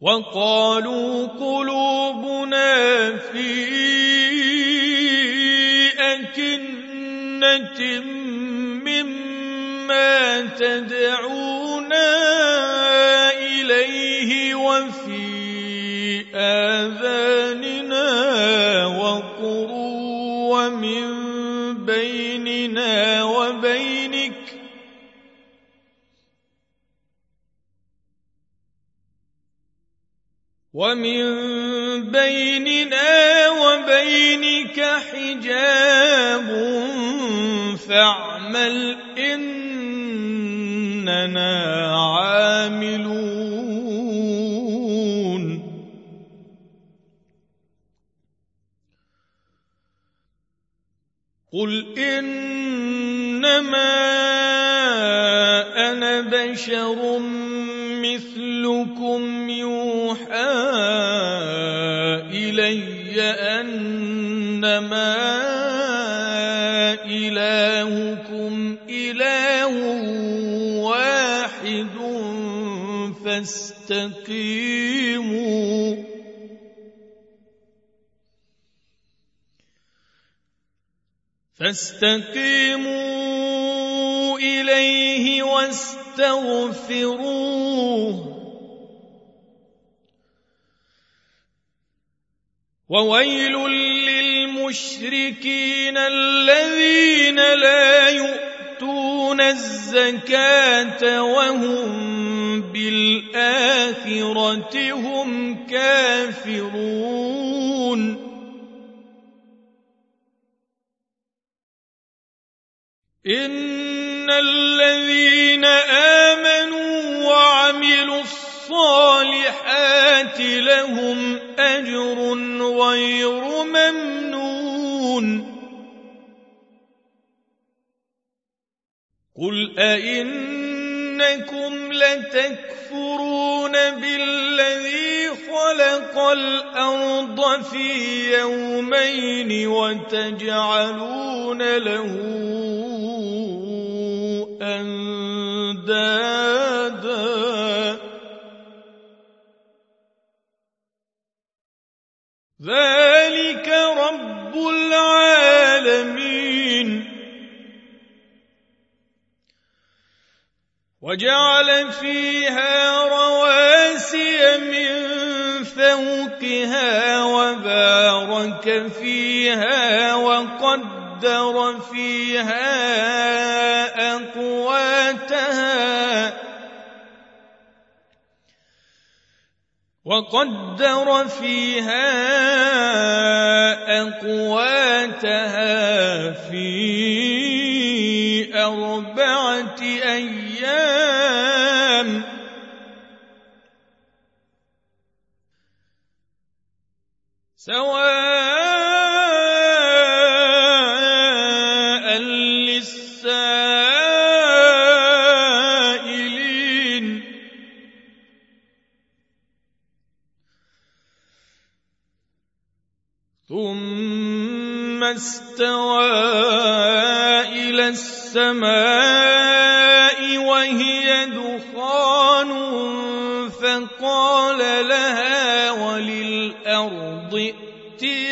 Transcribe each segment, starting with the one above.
وقالوا قلوبنا في أكنة مما تدعونا ومن بيننا وبينك حجاب فاعمل إننا عاملون. قل إنما أنا بشر مثلكم يوحى فاستقيموا فاستقيموا إليه واستغفروه. وويل للمشركين الذين لا يؤتون الزكاة وهم بالآخرة هم كافرون. إن الذين آمنوا وعملوا الصالحات لهم أجر غير ممنون. قل أئنكم لتكفرون بالذي خلق الأرض في يومين وتجعلون له أندادا. ذلك رب العالمين. وجعل فيها رواسي من فوقها وبارك فيها وقدر فيها أقواتها وقدر فيها أقواتها في سواء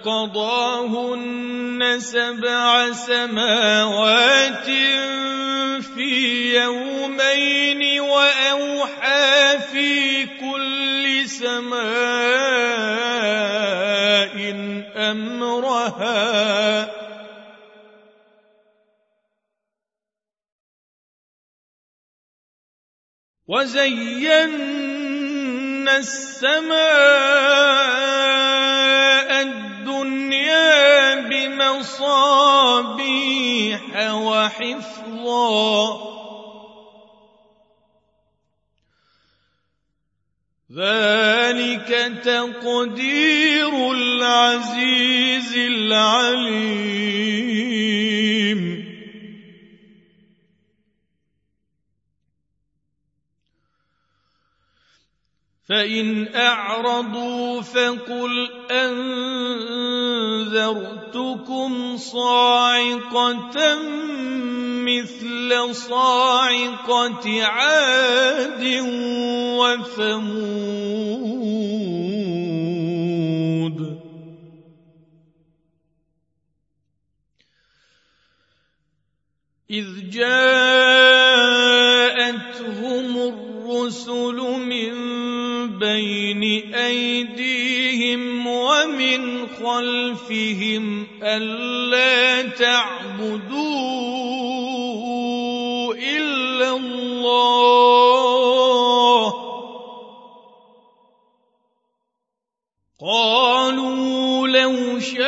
فقضاهن سبع سماوات في يومين وأوحى في كل سماء أمرها. وزينا السماء بمصابيح وحفظا. ذلك تقدير العزيز العليم. فإن أعرضوا فقل أنذرتكم صاعقة مثل صاعقة عاد وثمود. إذ جاءتهم الرسل من بين أيديهم ومن خلفهم ألا تعبدوا إلا الله. قالوا لو شاء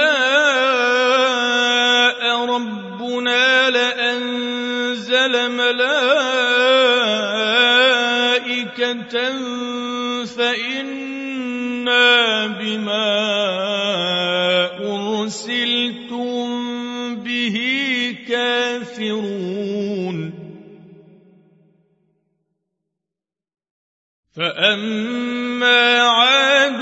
ربنا لأنزل ملائكة فإنا بما أرسلتم به كافرون. فأما عاد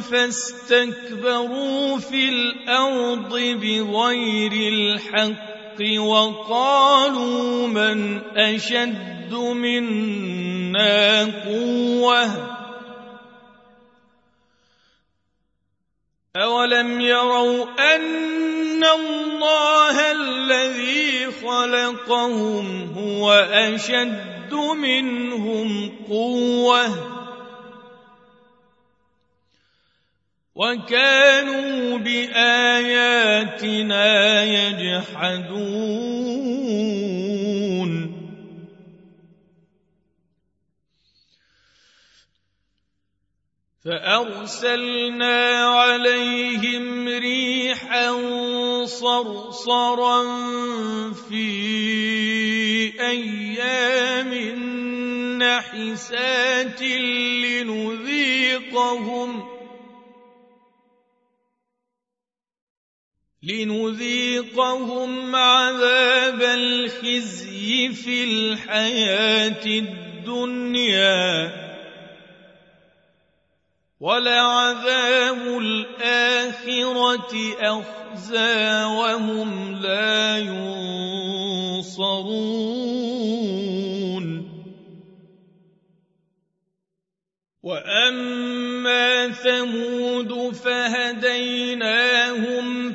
فاستكبروا في الأرض بغير الحق. وقالوا من أشد منا قوة أولم يروا أن الله الذي خلقهم هو أشد منهم قوةً وكانوا بآياتنا يجحدون. فأرسلنا عليهم ريحا صرصرا في أيام نحسات لنذيقهم ۖ لنذيقهم عذاب الخزي في الحياة الدنيا ولعذاب الآخرة أخزى وهم لا ينصرون. وأما ثمود فهديناهم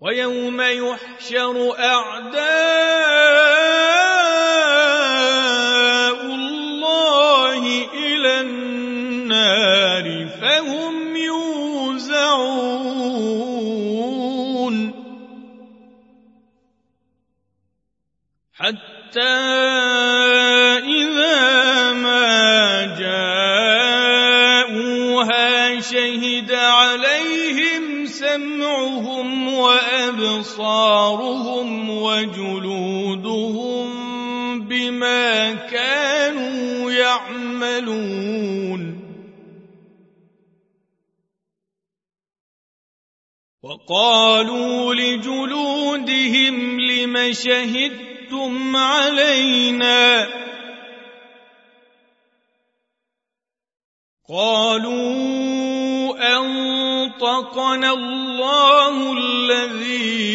ويوم يحشر أعداء شهدتم علينا. قالوا أنطقنا الله الذي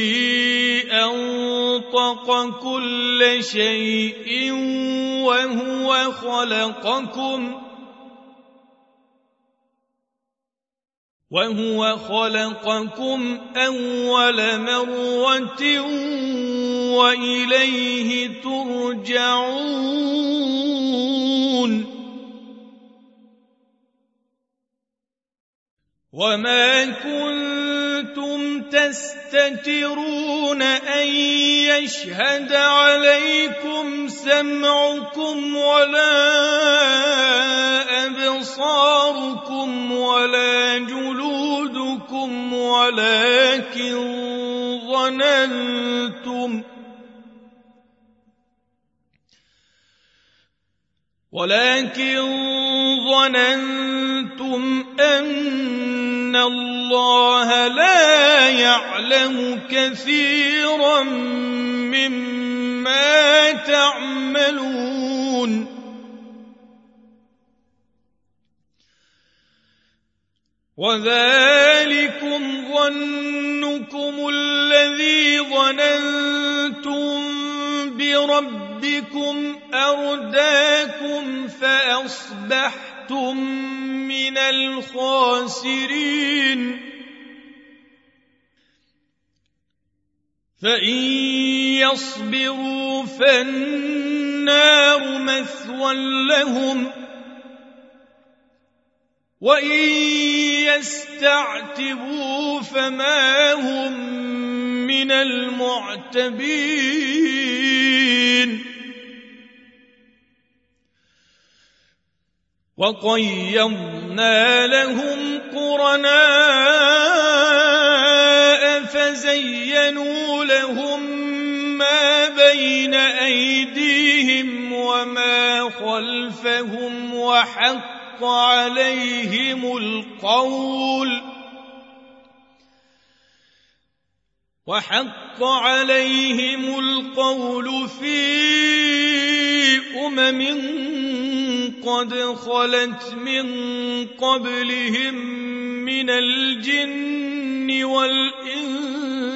أنطق كل شيء وهو خلقكم. وهو خلقكم أول مرة وإليه ترجعون. وما كنتم تستترون أن يشهد عليكم سمعكم ولا أبصاركم ولا جلودكم ولكن ظننتم ولكن ظننتم أن الله لا يعلم كثيرا مما تعملون. وذلكم ظنكم الذي ظننتم بربكم أرداكم فأصبحتم من الخاسرين. فإن يصبروا فالنار مثوى لهم وإن يستعتبوا فما هم من المعتبين. وقيضنا لهم قرناء فزينوا لهم ما بين أيديهم وما خلفهم وحق عليهم القول وحق عليهم القول في أمم قد خلت من قبلهم من الجن والإنس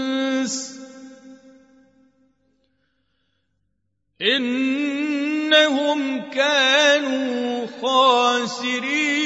إنهم كانوا خاسرين.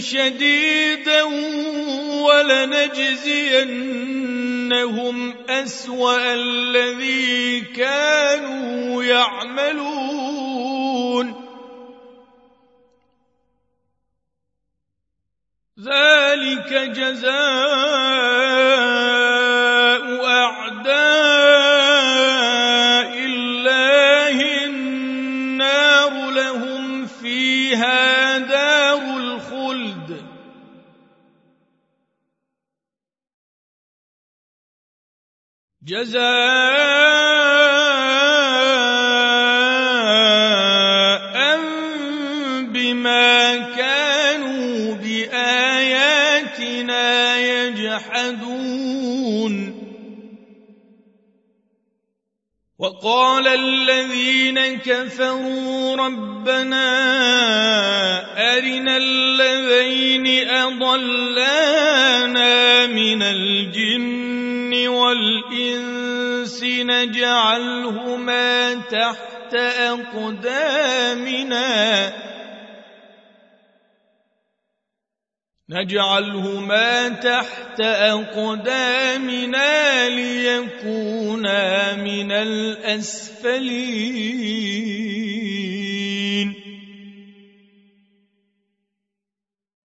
شديدا ولنجزينهم أسوأ الذي كانوا يعملون. ذلك جزاء أعداء جزاء بما كانوا بآياتنا يجحدون. وقال الذين كفروا ربنا أرنا الذين أضلانا من الجن والإنس نجعلهما تحت أقدامنا. نجعلهما تحت أقدامنا ليكونا من الأسفلين.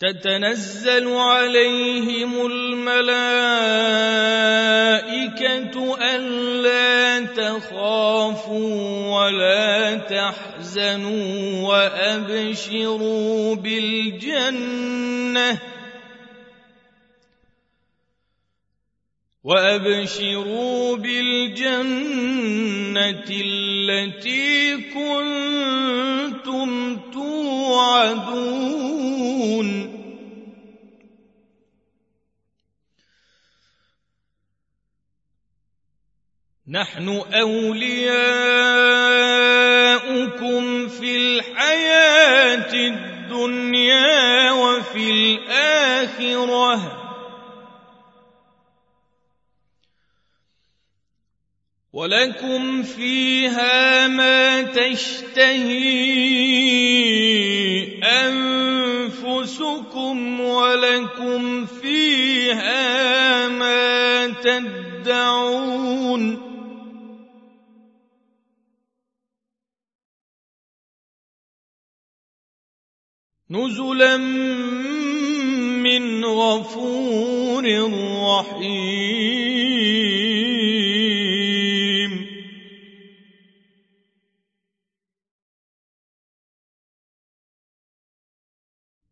تتنزل عليهم الملائكة ألا تخافوا ولا تحزنوا وأبشروا بالجنة وأبشروا بالجنة التي كنتم توعدون. نحن أولياؤكم في الحياة الدنيا وفي الآخرة. ولكم فيها ما تشتهي أنفسكم ولكم فيها ما تدعون نزلا من غفور رحيم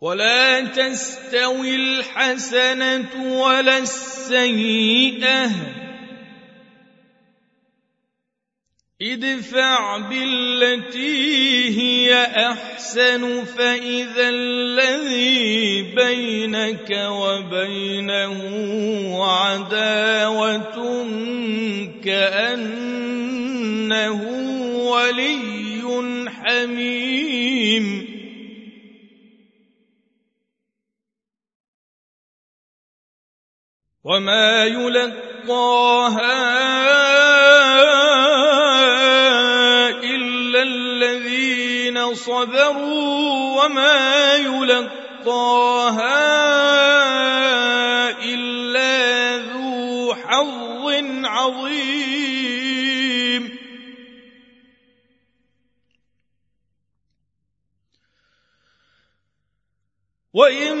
ولا تستوي الحسنة ولا السيئة. ادفع بالتي هي أحسن فإذا الذي بينك وبينه عداوة كأنه ولي حميم. وما يلقاها صبروا وما يلقاها إلا ذو حظ عظيم وإما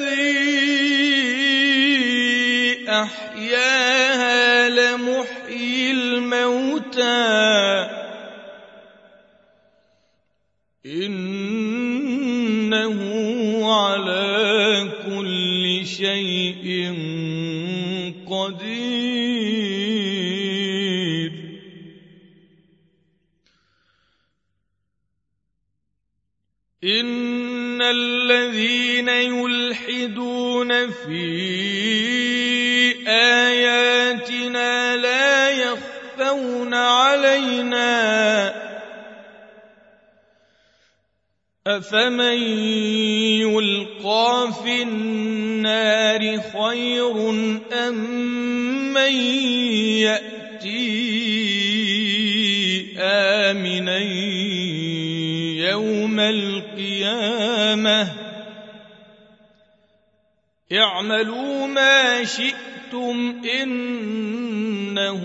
إنه على كل شيء قدير إن الذين يلحدون في آياتنا أفمن يلقى في النار خير أم من يأتي آمنا يوم القيامة اعملوا ما شئتم إنه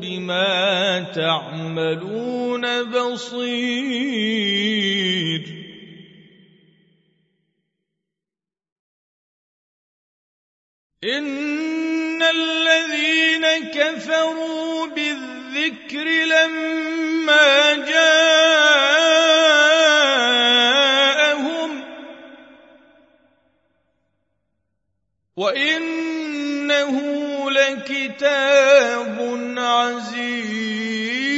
بما تعملون بصير إن الذين كفروا بالذكر لما جاءهم وإن إنه لكتاب عزيز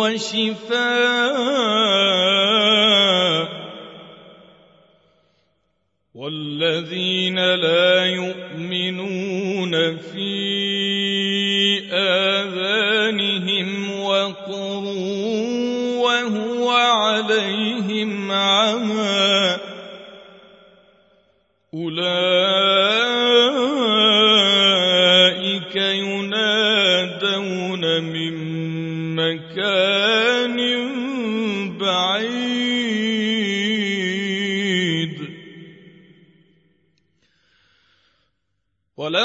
وشفاء والذين لا يؤمنون في آذانهم وقر وهو عليهم عمى أولئك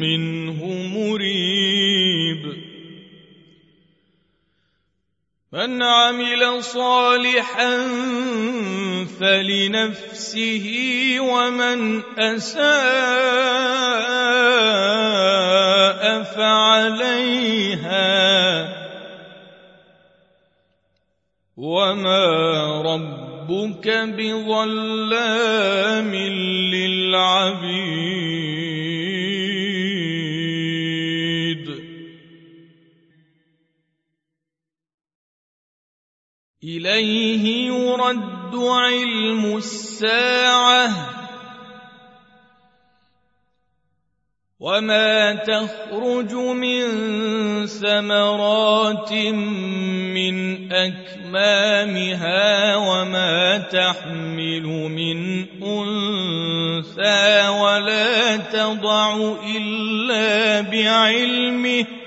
منه مريب من عمل صالحا فلنفسه ومن اساء فعليها وما ربك بظلام علم الساعة. وما تخرج من ثمرات من أكمامها وما تحمل من أنثى ولا تضع إلا بعلمه.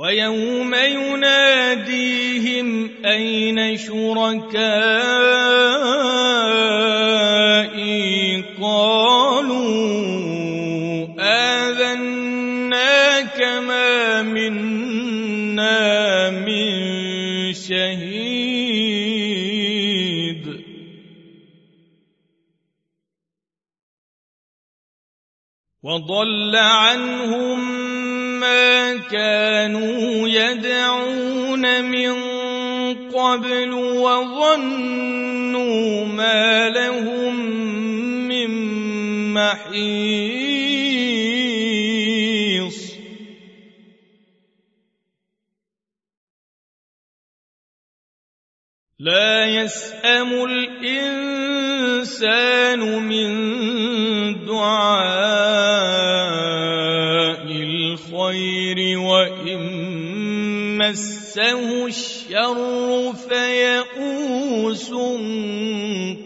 ويوم يناديهم أين شركائي؟ قالوا آذناك ما منا من شهيد. وضل عنهم كانوا يدعون من قبل وظنوا ما لهم من محيص مسه الشر فيئوس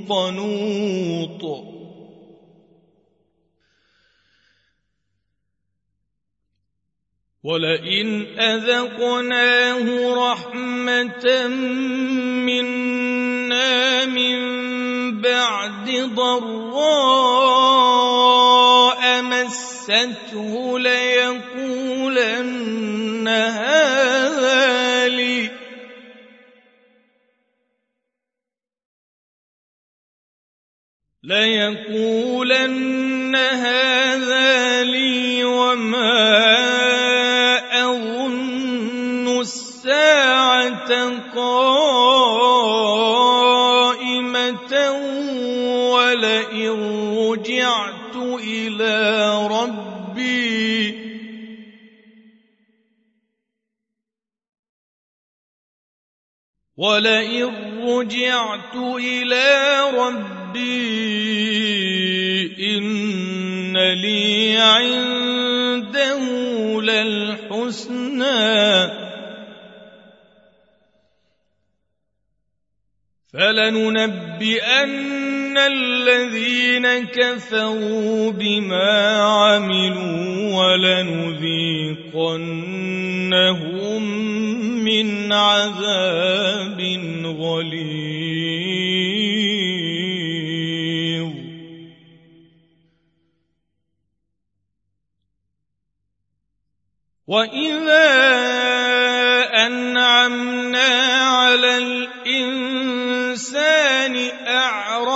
قنوط ولئن أذقناه رحمة منا من بعد ضراء مسته ليقولن ليقولن هذا لي وما أظن الساعة قائمة ولئن رجعت إلى ربي إن لي عنده للحسنى فلننبئن الذين كفروا بما عملوا ولنذيقنهم من عذاب غليظ واذا انعمنا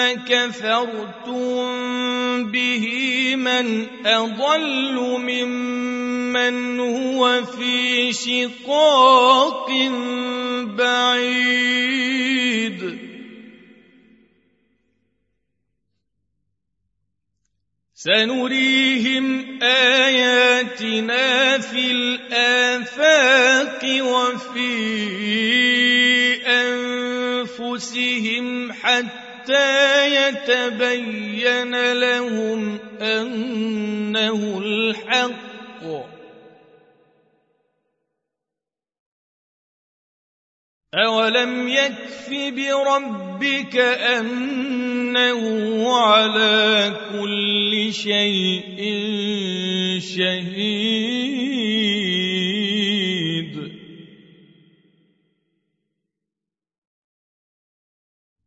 كفرتم به من أضل ممن هو في شقاق بعيد. سنريهم آياتنا في الآفاق وفي أنفسهم حتى حتى يتبين لهم أنه الحق. أولم يكف بربك أنه على كل شيء شهيد.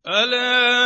ألا